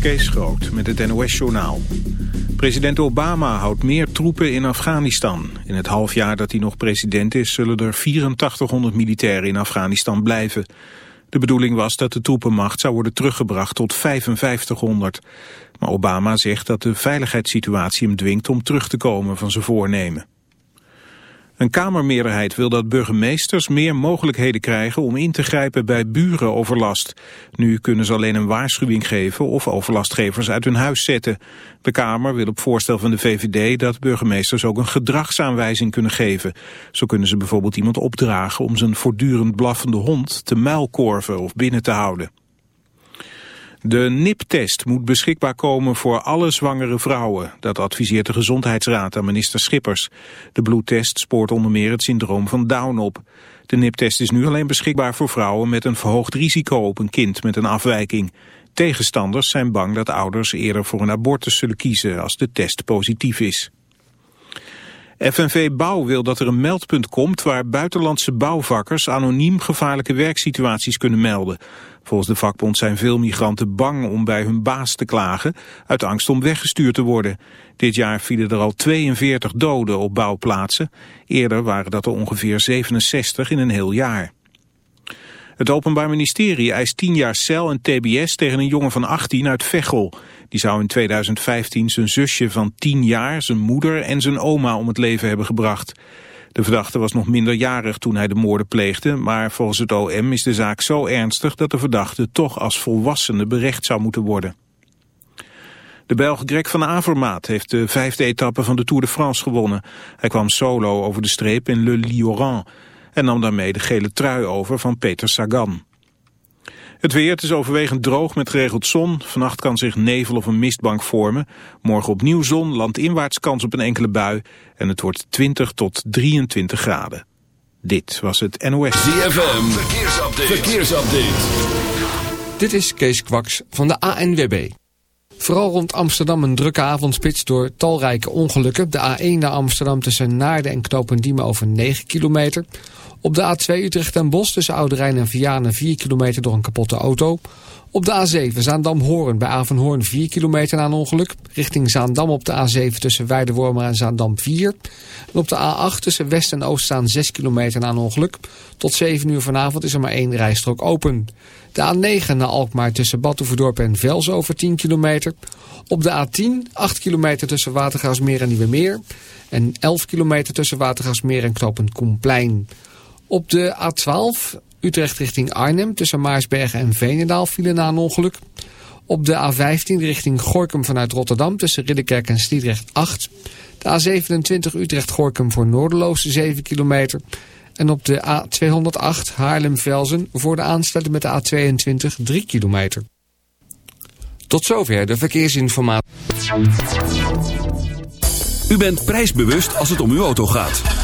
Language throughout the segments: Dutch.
Kees Groot met het NOS-journaal. President Obama houdt meer troepen in Afghanistan. In het halfjaar dat hij nog president is... zullen er 8400 militairen in Afghanistan blijven. De bedoeling was dat de troepenmacht zou worden teruggebracht tot 5500. Maar Obama zegt dat de veiligheidssituatie hem dwingt... om terug te komen van zijn voornemen. Een Kamermeerderheid wil dat burgemeesters meer mogelijkheden krijgen om in te grijpen bij burenoverlast. Nu kunnen ze alleen een waarschuwing geven of overlastgevers uit hun huis zetten. De Kamer wil op voorstel van de VVD dat burgemeesters ook een gedragsaanwijzing kunnen geven. Zo kunnen ze bijvoorbeeld iemand opdragen om zijn voortdurend blaffende hond te muilkorven of binnen te houden. De NIP-test moet beschikbaar komen voor alle zwangere vrouwen. Dat adviseert de Gezondheidsraad aan minister Schippers. De bloedtest spoort onder meer het syndroom van Down op. De NIP-test is nu alleen beschikbaar voor vrouwen met een verhoogd risico op een kind met een afwijking. Tegenstanders zijn bang dat ouders eerder voor een abortus zullen kiezen als de test positief is. FNV Bouw wil dat er een meldpunt komt waar buitenlandse bouwvakkers anoniem gevaarlijke werksituaties kunnen melden. Volgens de vakbond zijn veel migranten bang om bij hun baas te klagen, uit angst om weggestuurd te worden. Dit jaar vielen er al 42 doden op bouwplaatsen. Eerder waren dat er ongeveer 67 in een heel jaar. Het Openbaar Ministerie eist 10 jaar cel en tbs tegen een jongen van 18 uit Veghel. Die zou in 2015 zijn zusje van 10 jaar, zijn moeder en zijn oma om het leven hebben gebracht. De verdachte was nog minderjarig toen hij de moorden pleegde, maar volgens het OM is de zaak zo ernstig dat de verdachte toch als volwassene berecht zou moeten worden. De Belg Greg van Avermaat heeft de vijfde etappe van de Tour de France gewonnen. Hij kwam solo over de streep in Le Lioran en nam daarmee de gele trui over van Peter Sagan. Het weer is overwegend droog met geregeld zon. Vannacht kan zich nevel of een mistbank vormen. Morgen opnieuw zon, landinwaarts kans op een enkele bui. En het wordt 20 tot 23 graden. Dit was het NOS. ZFM, verkeersupdate. verkeersupdate. Dit is Kees Kwaks van de ANWB. Vooral rond Amsterdam een drukke avondspits door talrijke ongelukken. De A1 naar Amsterdam tussen Naarden en Knopendiemen over 9 kilometer. Op de A2 Utrecht en Bos tussen Ouderijn en Vianen 4 kilometer door een kapotte auto. Op de A7 Zaandam-Hoorn bij Avenhoorn 4 kilometer na een ongeluk. Richting Zaandam op de A7 tussen Weidewormer en Zaandam 4. En op de A8 tussen West en Oost staan 6 kilometer na een ongeluk. Tot 7 uur vanavond is er maar één rijstrook open. De A9 naar Alkmaar tussen Badhoevedorp en Vels over 10 kilometer. Op de A10 8 kilometer tussen Watergaasmeer en Nieuwemeer. En 11 kilometer tussen Watergaasmeer en Knopend Koenplein. Op de A12 Utrecht richting Arnhem tussen Maarsbergen en Veenendaal vielen na een ongeluk. Op de A15 richting Gorkum vanuit Rotterdam tussen Ridderkerk en Sliedrecht 8. De A27 Utrecht-Gorkum voor Noorderloos 7 kilometer. En op de A208 Haarlem-Velzen voor de aansluiting met de A22 3 kilometer. Tot zover de verkeersinformatie. U bent prijsbewust als het om uw auto gaat.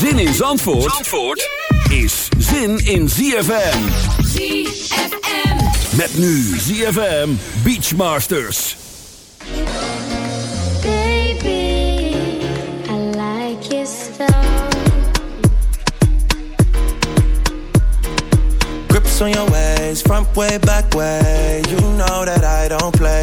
Zin in Zandvoort, Zandvoort is zin in ZFM. ZFM. Met nu ZFM Beachmasters. Baby, I like your style. Grips on your ways, front way, back way. You know that I don't play.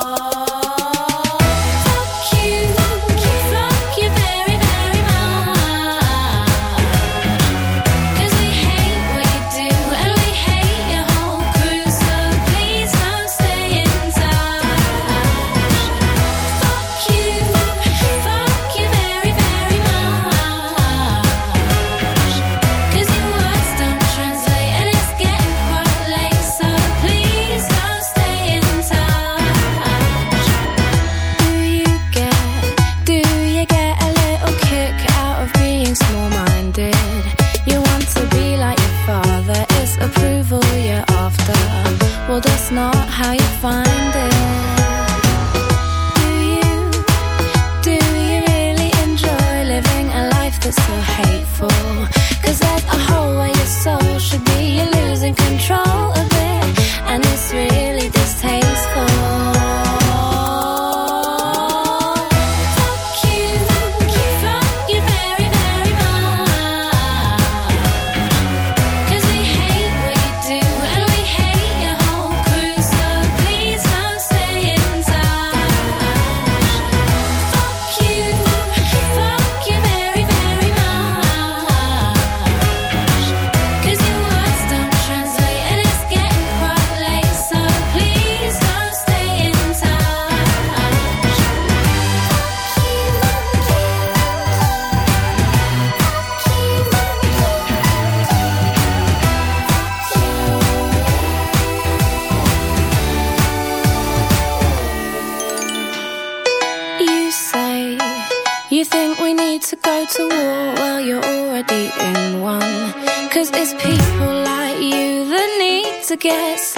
guess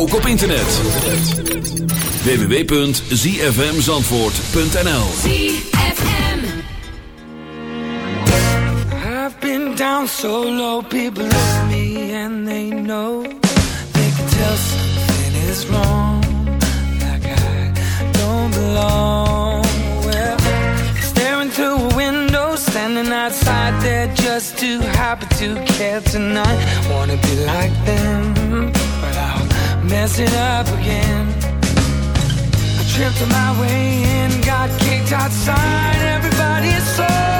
ook op internet. www.zfmzandvoort.nl ZFM I've been down so low, people look me and they know. They can tell something is wrong. Like I don't belong. Well, staring through a window, standing outside there just too happy to care tonight. Wanna be like them mess it up again. I tripped on my way in, got kicked outside, everybody's so.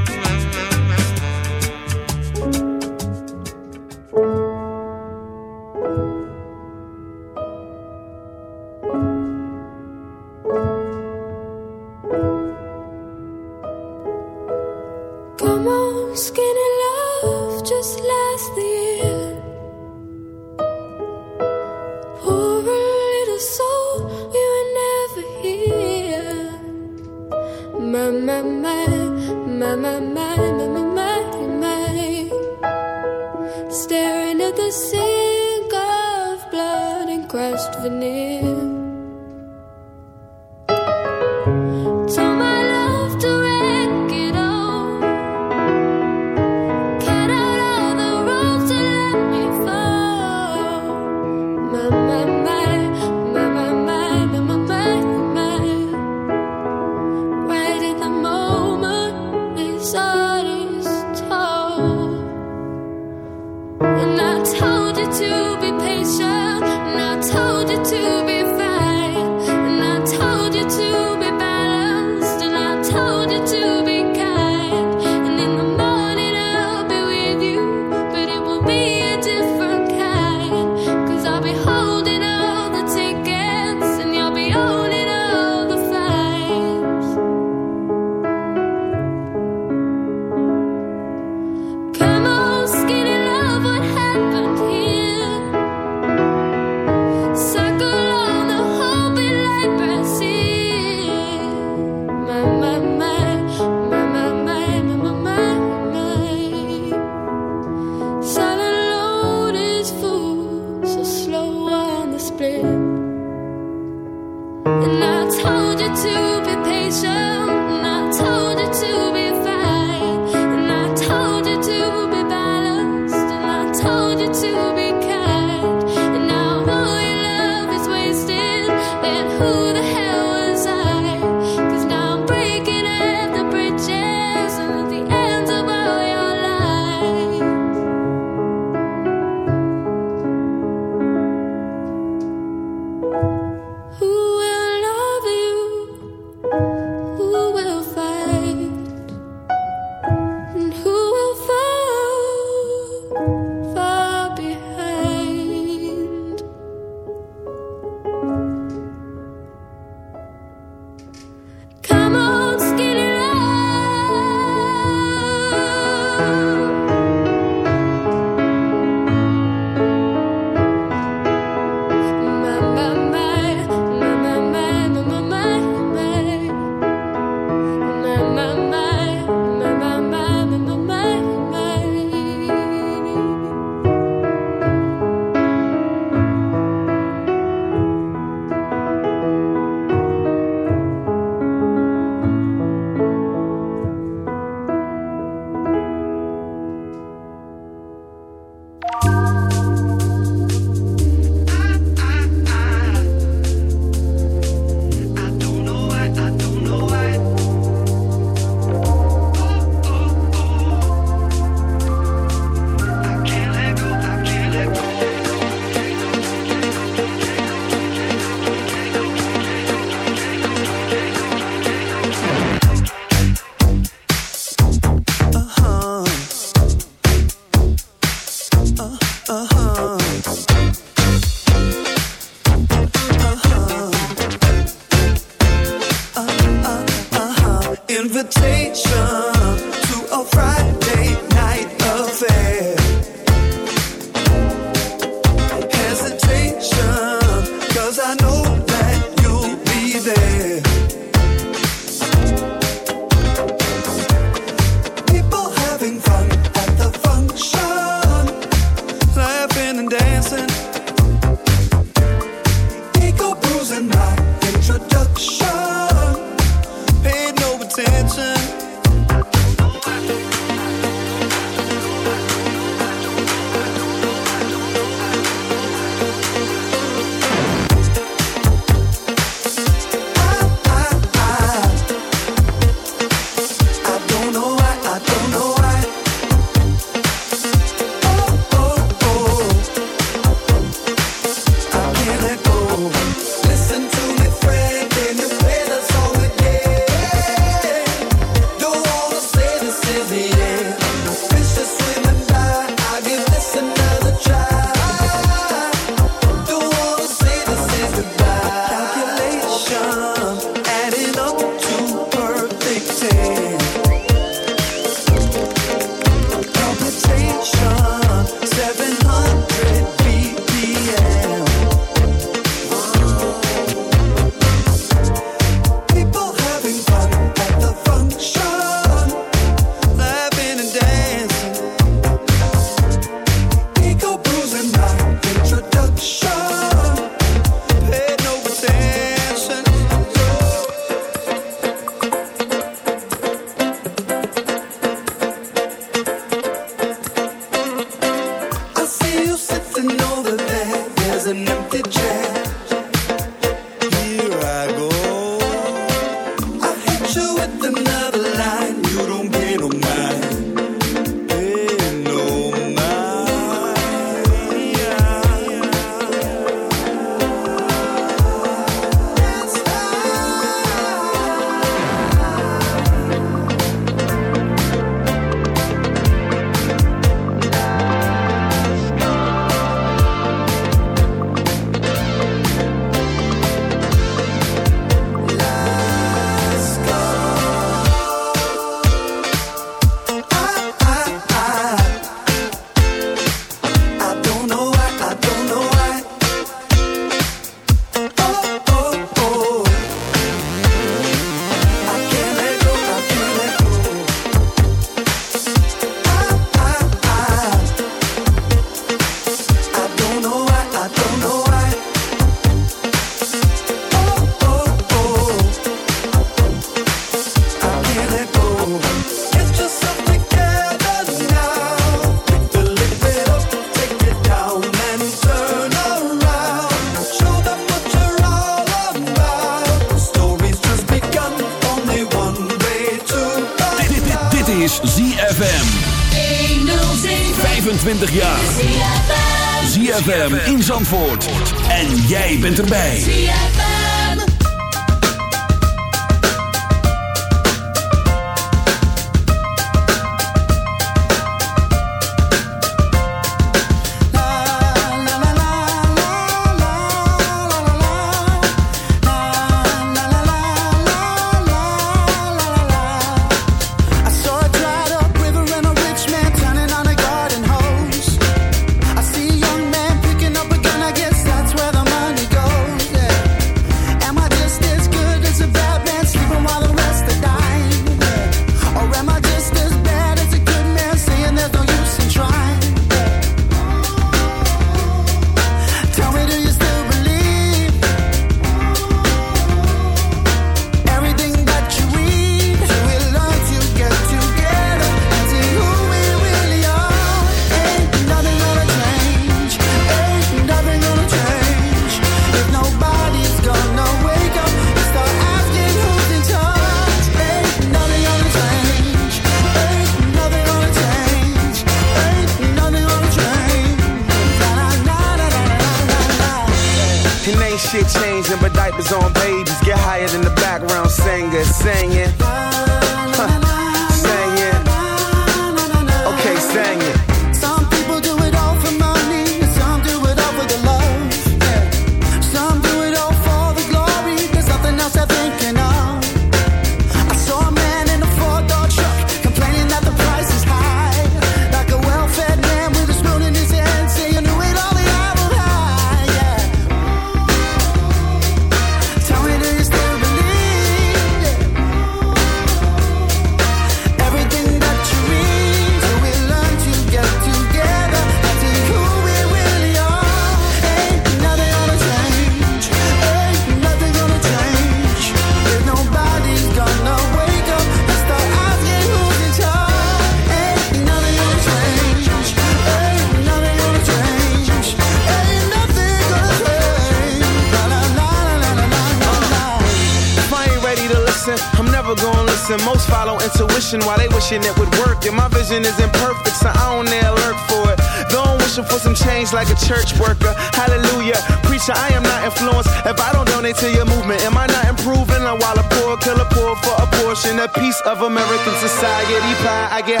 church worker. Hallelujah. Preacher, I am not influenced if I don't donate to your movement. Am I not improving? I'm while a poor killer poor for a portion, a piece of American society pie. I get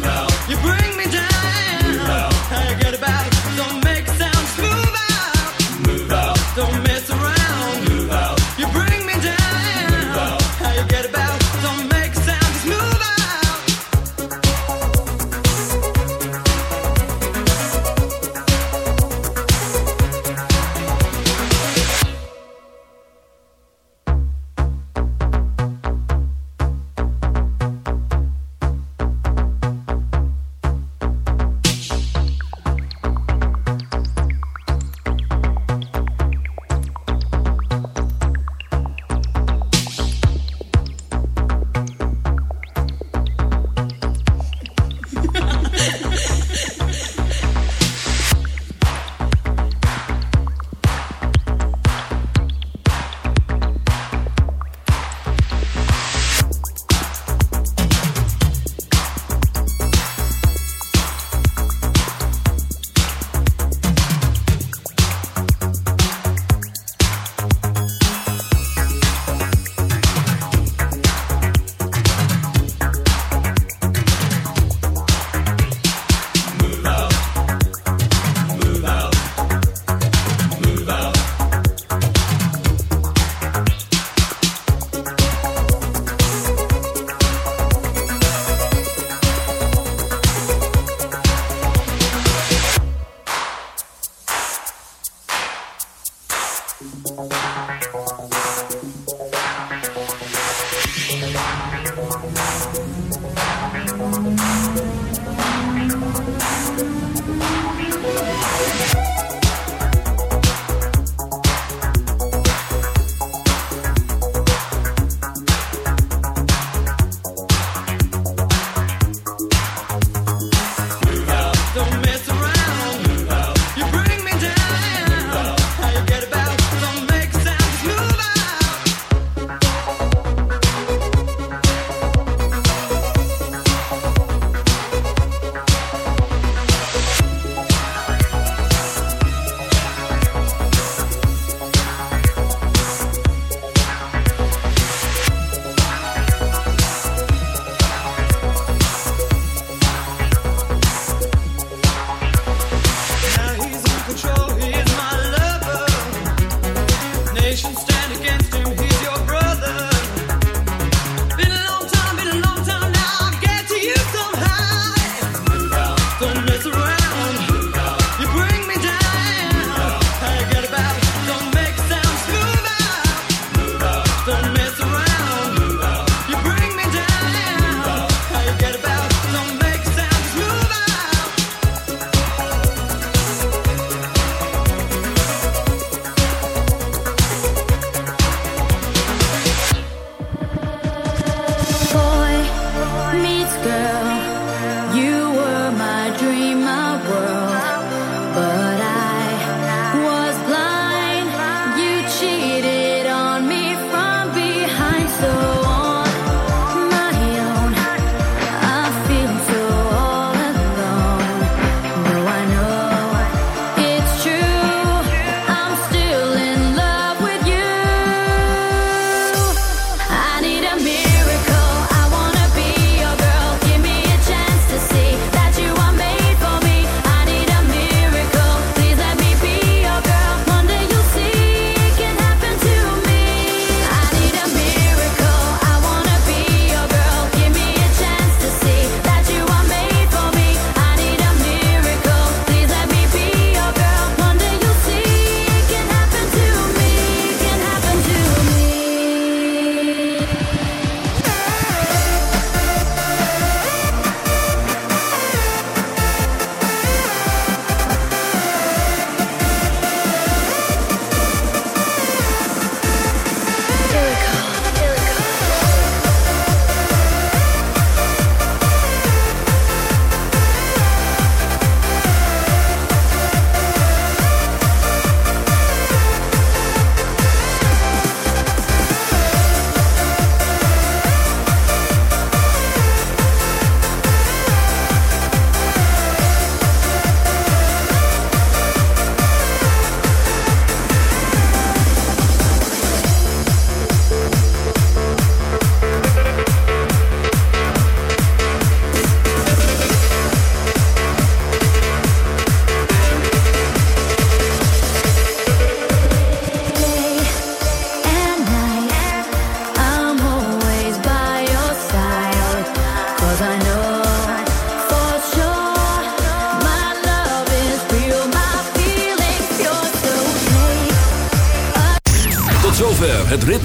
down. You bring